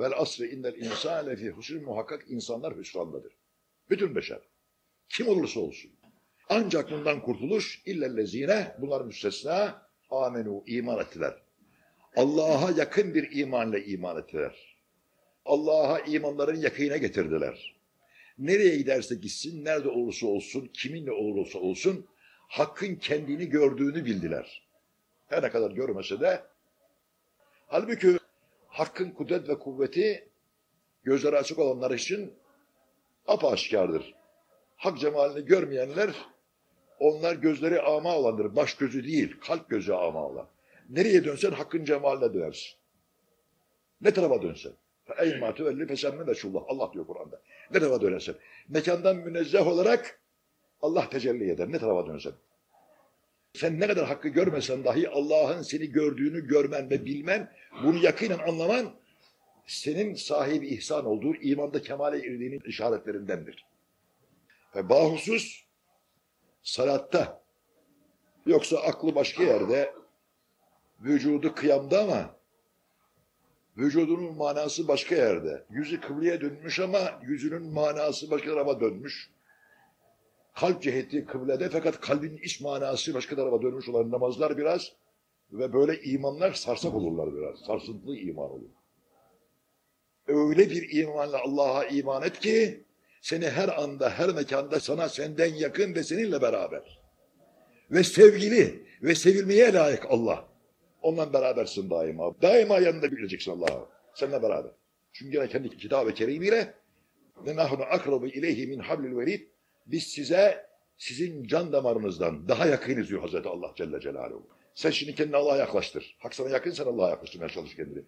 Vel asri innel insane fi husn muhakkak insanlar hüsrandadır. Bütün beşer. Kim olursa olsun. Ancak bundan kurtuluş illellezine bunlar müstesna amenu iman ettiler. Allah'a yakın bir imanla iman ettiler. Allah'a imanların yakına getirdiler. Nereye giderse gitsin, nerede olursa olsun, kiminle olursa olsun hakkın kendini gördüğünü bildiler. Her ne kadar görmese de halbuki hakkın kudret ve kuvveti gözleri açık olanlar için apaşikardır. Hak cemalini görmeyenler onlar gözleri ama olandır. Baş gözü değil, kalp gözü ama olan. Nereye dönsen hakkın cemaline dönersin. Ne tarafa dönsen. Eymâ tüvelli fesemme meşullah. Allah diyor Kur'an'da. Ne tarafa dönersen. Mekandan münezzeh olarak Allah tecelli eder. Ne tarafa dönsen. Sen ne kadar hakkı görmesen dahi Allah'ın seni gördüğünü görmen ve bilmen, bunu yakinen anlaman senin sahibi ihsan olduğu, imanda kemale erdiğinin işaretlerindendir. Ve bahusus salatta yoksa aklı başka yerde vücudu kıyamda ama vücudunun manası başka yerde. Yüzü kıbleye dönmüş ama yüzünün manası başka tarafa dönmüş. Kalp ciheti kıblede fakat kalbin iç manası başka tarafa dönmüş olan namazlar biraz ve böyle imanlar sarsak olurlar biraz. Sarsıntılı iman olur. Öyle bir imanla Allah'a iman et ki seni her anda, her mekanda sana senden yakın ve seninle beraber. Ve sevgili ve sevilmeye layık Allah. Onunla berabersin daima. Daima yanında bileceksin Allah'ı. Seninle beraber. Çünkü yine kendi kitab-ı kerimiyle ve nahnu akrabu ileyhi min hablil verid biz size sizin can damarınızdan daha yakınız diyor Hazreti Allah Celle Celaluhu. Sen şimdi kendini Allah'a yaklaştır. Hak sana yakın sen Allah'a yaklaştırmaya çalış kendini.